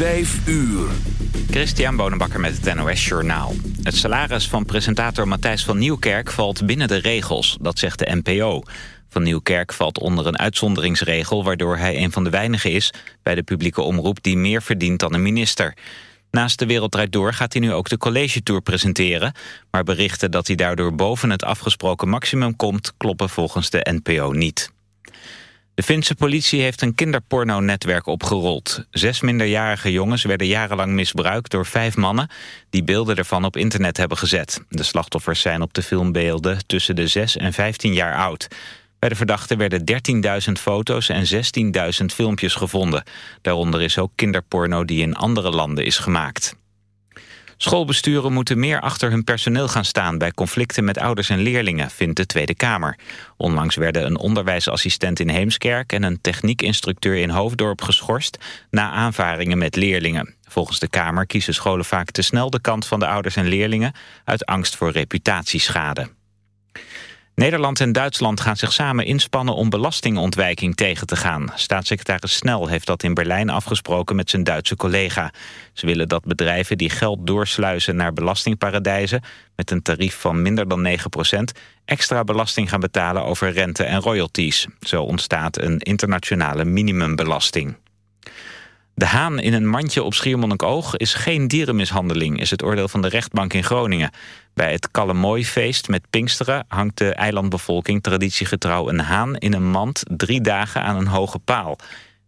Vijf uur. Christian Bonenbakker met het NOS Journaal. Het salaris van presentator Matthijs van Nieuwkerk valt binnen de regels, dat zegt de NPO. Van Nieuwkerk valt onder een uitzonderingsregel... waardoor hij een van de weinigen is bij de publieke omroep... die meer verdient dan een minister. Naast de Wereld Door gaat hij nu ook de College Tour presenteren... maar berichten dat hij daardoor boven het afgesproken maximum komt... kloppen volgens de NPO niet. De Finse politie heeft een kinderporno-netwerk opgerold. Zes minderjarige jongens werden jarenlang misbruikt door vijf mannen... die beelden ervan op internet hebben gezet. De slachtoffers zijn op de filmbeelden tussen de 6 en 15 jaar oud. Bij de verdachten werden 13.000 foto's en 16.000 filmpjes gevonden. Daaronder is ook kinderporno die in andere landen is gemaakt. Schoolbesturen moeten meer achter hun personeel gaan staan... bij conflicten met ouders en leerlingen, vindt de Tweede Kamer. Onlangs werden een onderwijsassistent in Heemskerk... en een techniekinstructeur in Hoofddorp geschorst... na aanvaringen met leerlingen. Volgens de Kamer kiezen scholen vaak te snel de kant van de ouders en leerlingen... uit angst voor reputatieschade. Nederland en Duitsland gaan zich samen inspannen om belastingontwijking tegen te gaan. Staatssecretaris Snel heeft dat in Berlijn afgesproken met zijn Duitse collega. Ze willen dat bedrijven die geld doorsluizen naar belastingparadijzen... met een tarief van minder dan 9% extra belasting gaan betalen over rente en royalties. Zo ontstaat een internationale minimumbelasting. De haan in een mandje op Schiermonnikoog is geen dierenmishandeling... is het oordeel van de rechtbank in Groningen. Bij het Kalemooifeest met Pinksteren hangt de eilandbevolking traditiegetrouw een haan in een mand drie dagen aan een hoge paal.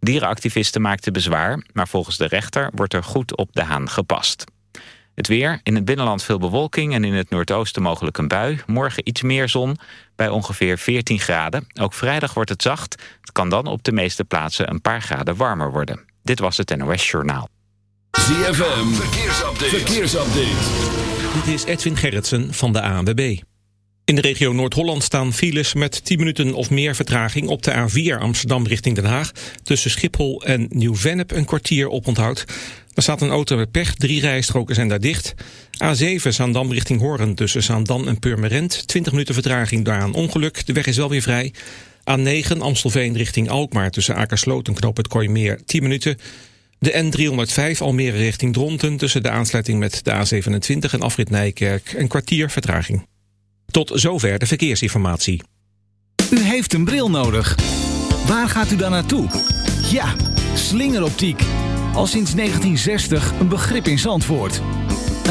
Dierenactivisten maakten bezwaar, maar volgens de rechter wordt er goed op de haan gepast. Het weer, in het binnenland veel bewolking en in het noordoosten mogelijk een bui. Morgen iets meer zon, bij ongeveer 14 graden. Ook vrijdag wordt het zacht. Het kan dan op de meeste plaatsen een paar graden warmer worden. Dit was het NOS Journaal. ZFM, verkeersupdate. verkeersupdate. Dit is Edwin Gerritsen van de ANWB. In de regio Noord-Holland staan files met 10 minuten of meer vertraging op de A4 Amsterdam richting Den Haag. Tussen Schiphol en Nieuw-Vennep een kwartier op onthoud. Er staat een auto met pech, drie rijstroken zijn daar dicht. A7 Zaandam richting Hoorn tussen Zaandam en Purmerend. 20 minuten vertraging door een ongeluk, de weg is wel weer vrij. A9 Amstelveen richting Alkmaar tussen Akersloot en Knoop het Kooimeer 10 minuten. De N305 Almere richting Dronten tussen de aansluiting met de A27 en afrit Nijkerk een kwartier vertraging. Tot zover de verkeersinformatie. U heeft een bril nodig. Waar gaat u dan naartoe? Ja, slingeroptiek. Al sinds 1960 een begrip in Zandvoort.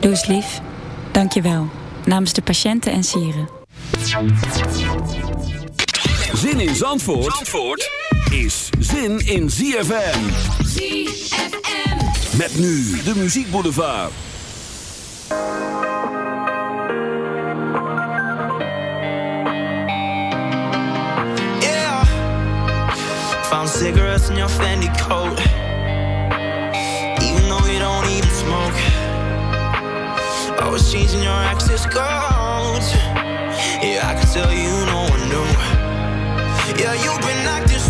Doe eens lief. Dank je wel. Namens de patiënten en sieren. Zin in Zandvoort, is zin in ZFM. ZFM. Met nu de muziekboulevard. Yeah. Found cigarettes in your Fendi coat. Even though you don't even smoke. changing your access codes. Yeah, I can tell you no one knew. Yeah, you've been acting.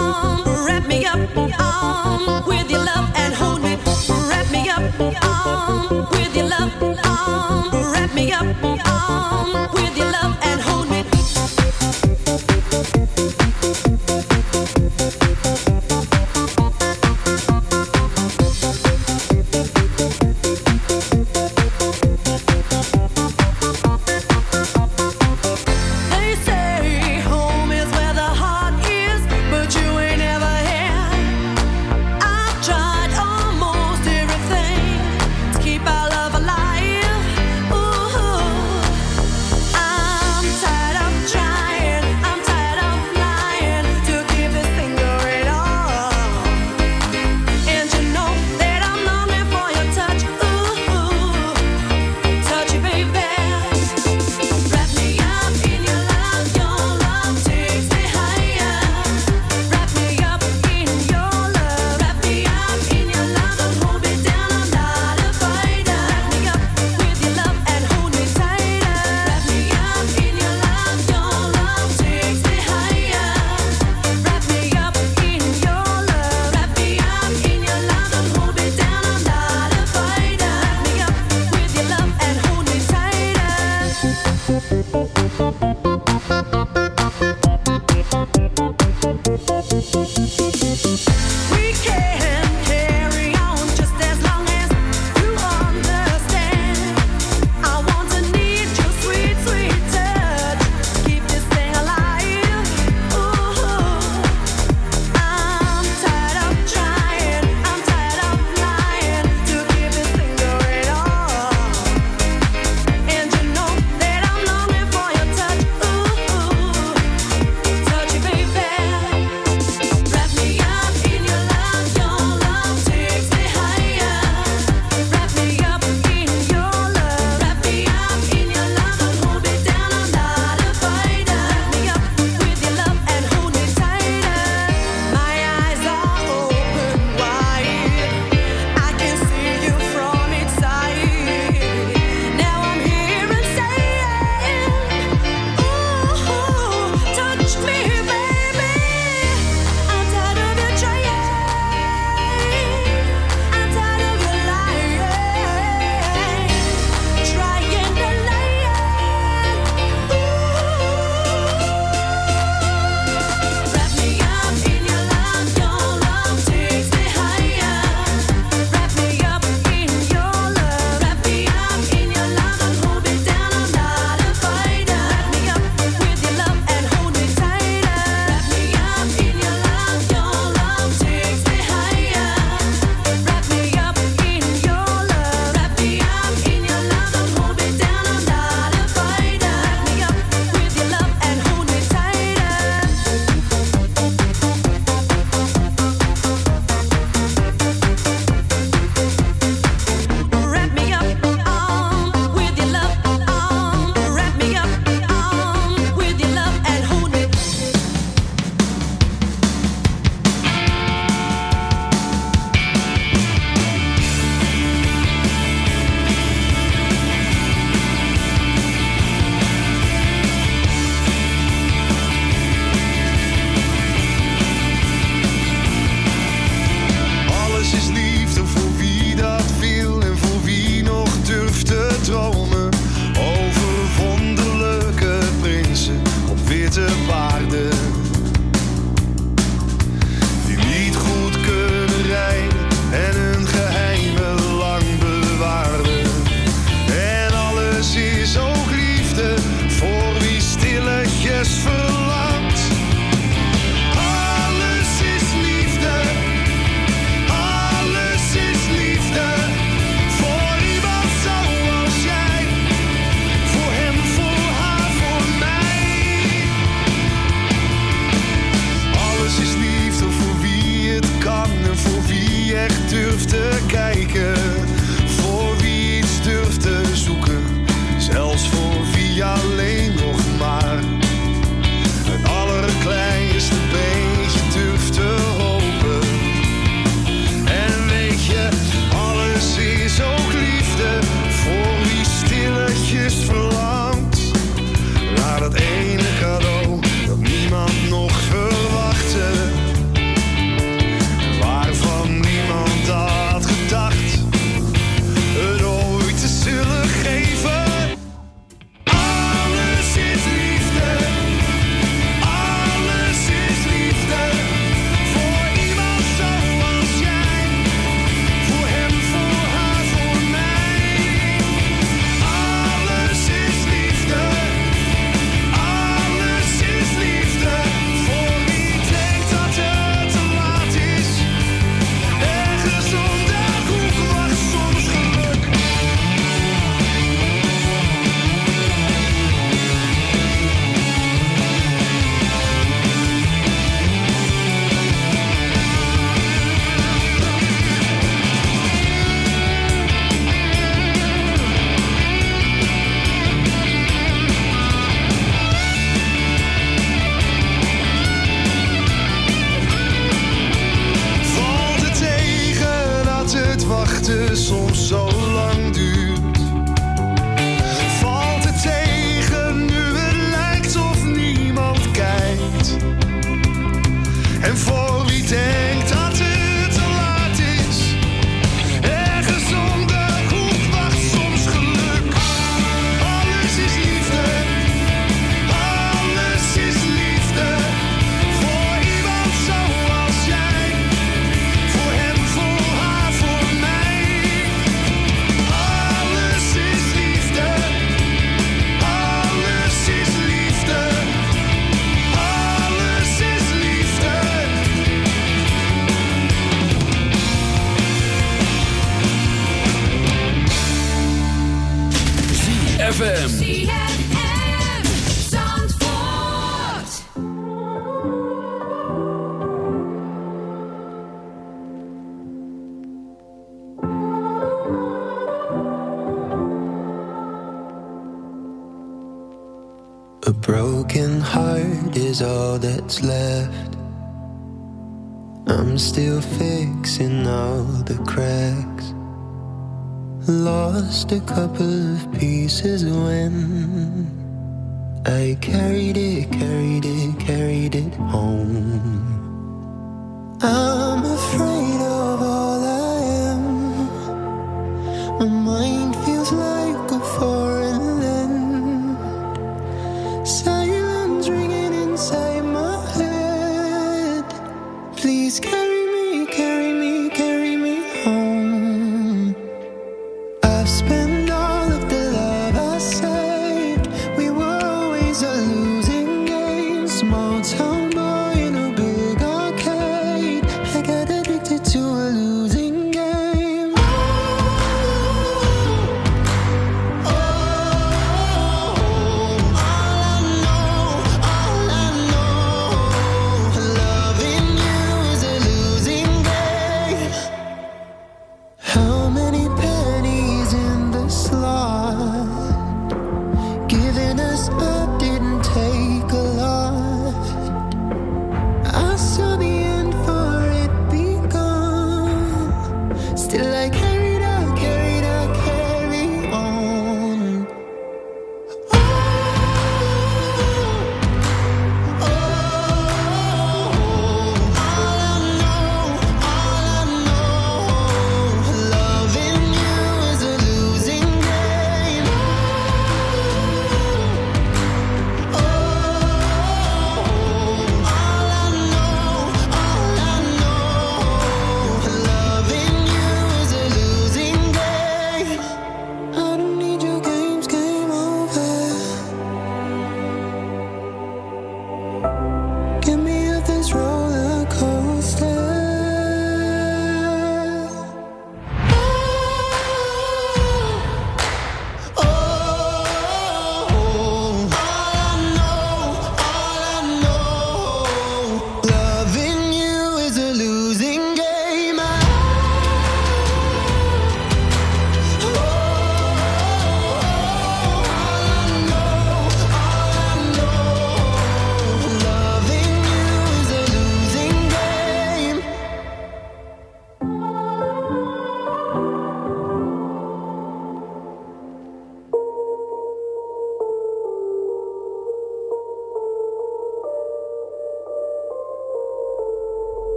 arm, wrap me up, arm.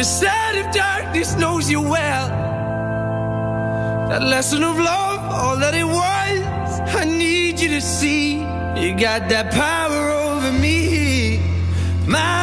You of darkness knows you well. That lesson of love, all that it was. I need you to see. You got that power over me. My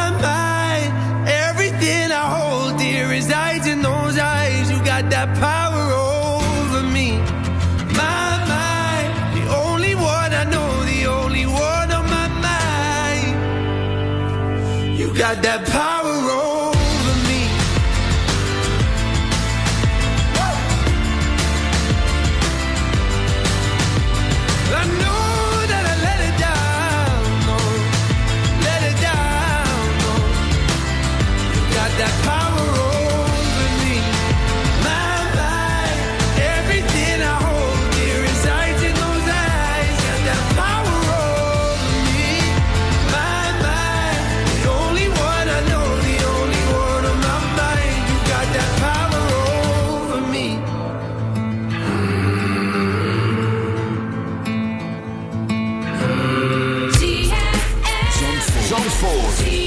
Zandvoort.